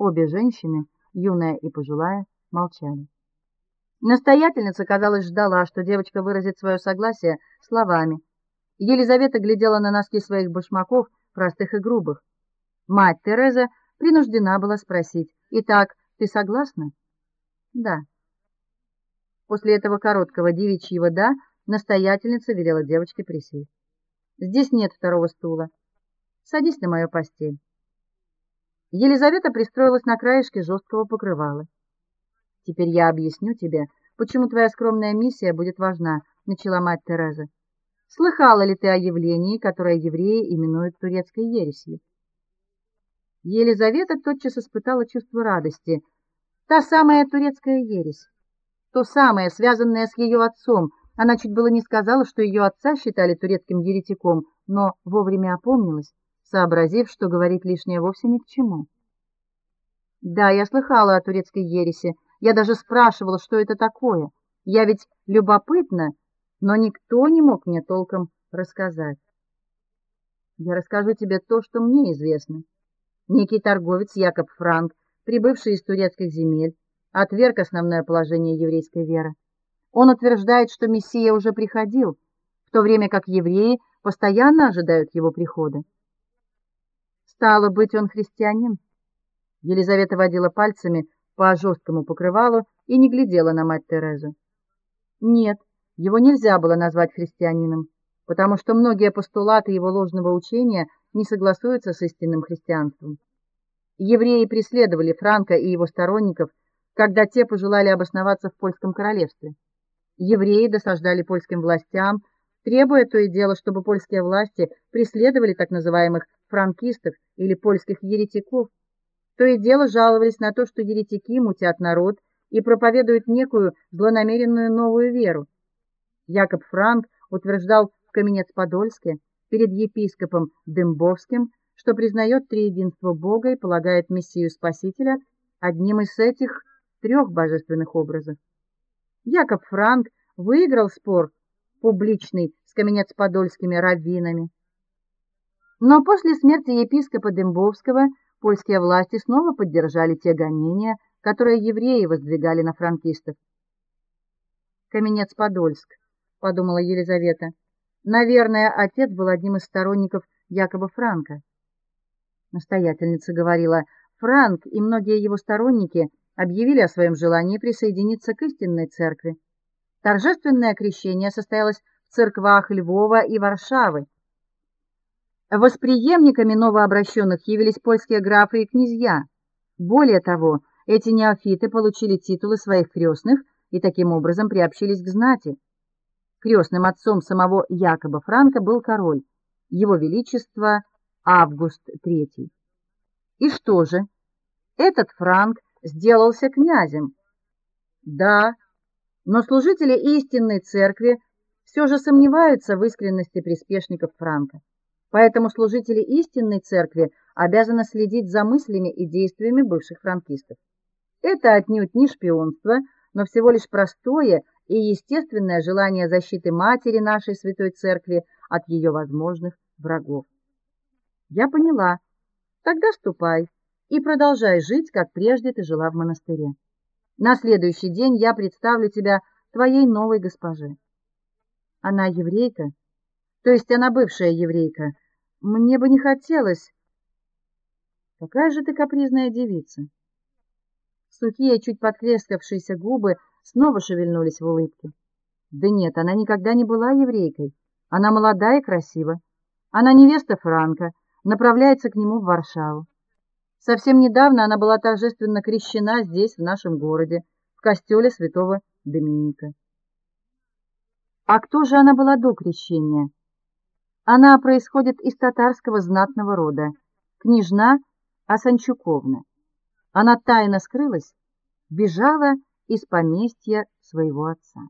Обе женщины, юная и пожилая, молчали. Настоятельница, казалось, ждала, что девочка выразит свое согласие словами. Елизавета глядела на носки своих башмаков, простых и грубых. Мать Тереза принуждена была спросить: "Итак, ты согласна?" "Да". После этого короткого девичьего да настоятельница велела девочке присесть. "Здесь нет второго стула. Садись на мою постель". Елизавета пристроилась на краешке жесткого покрывала. Теперь я объясню тебе, почему твоя скромная миссия будет важна, начала мать Тереза. Слыхала ли ты о явлении, которое евреи именуют турецкой ересью? Елизавета тотчас испытала чувство радости. Та самая турецкая ересь, то самое, связанное с ее отцом. Она чуть было не сказала, что ее отца считали турецким еретиком, но вовремя опомнилась, сообразив, что говорить лишнее вовсе ни к чему. Да, я слыхала о турецкой ереси. Я даже спрашивала, что это такое. Я ведь любопытна, но никто не мог мне толком рассказать. Я расскажу тебе то, что мне известно. Некий торговец Якоб Франк, прибывший из турецких земель, отверг основное положение еврейской веры. Он утверждает, что Мессия уже приходил, в то время как евреи постоянно ожидают его прихода. Стало быть, он христианин. Елизавета водила пальцами по жесткому покрывалу и не глядела на мать Терезу. Нет, его нельзя было назвать христианином, потому что многие постулаты его ложного учения не согласуются с истинным христианством. Евреи преследовали Франка и его сторонников, когда те пожелали обосноваться в польском королевстве. Евреи досаждали польским властям, требуя то и дело, чтобы польские власти преследовали так называемых франкистов или польских еретиков. То и дело жаловались на то, что еретики мутят народ и проповедуют некую злонамеренную новую веру. Якоб Франк утверждал в Каменец-Подольске перед епископом Дымбовским, что признает триединство Бога и полагает Мессию Спасителя одним из этих трех божественных образов. Якоб Франк выиграл спор публичный с Каменец-Подольскими раввинами. Но после смерти епископа Дымбовского польские власти снова поддержали те гонения, которые евреи воздвигали на франкистов. Каменец-Подольск, подумала Елизавета. Наверное, отец был одним из сторонников Якоба Франка. Настоятельница говорила: "Франк и многие его сторонники объявили о своем желании присоединиться к истинной церкви. Торжественное крещение состоялось в церквах Львова и Варшавы. Восприемниками новообращенных явились польские графы и князья. Более того, эти неофиты получили титулы своих крестных и таким образом приобщились к знати. Крестным отцом самого Якоба Франка был король, его величество Август III. И что же? Этот Франк сделался князем. Да, но служители истинной церкви все же сомневаются в искренности приспешников Франка. Поэтому служители истинной церкви обязаны следить за мыслями и действиями бывших франкистов. Это отнюдь не шпионство, но всего лишь простое и естественное желание защиты матери нашей святой церкви от ее возможных врагов. Я поняла. Тогда ступай и продолжай жить, как прежде ты жила в монастыре. На следующий день я представлю тебя твоей новой госпоже. Она еврейка, то есть она бывшая еврейка. Мне бы не хотелось. Какая же ты капризная девица. Сухие, чуть подтрескавшиеся губы снова шевельнулись в улыбке. Да нет, она никогда не была еврейкой. Она молода и красива. Она невеста Франка, направляется к нему в Варшаву. Совсем недавно она была торжественно крещена здесь, в нашем городе, в костеле Святого Доминика. А кто же она была до крещения? Она происходит из татарского знатного рода, княжна Асанчуковна. Она тайно скрылась, бежала из поместья своего отца.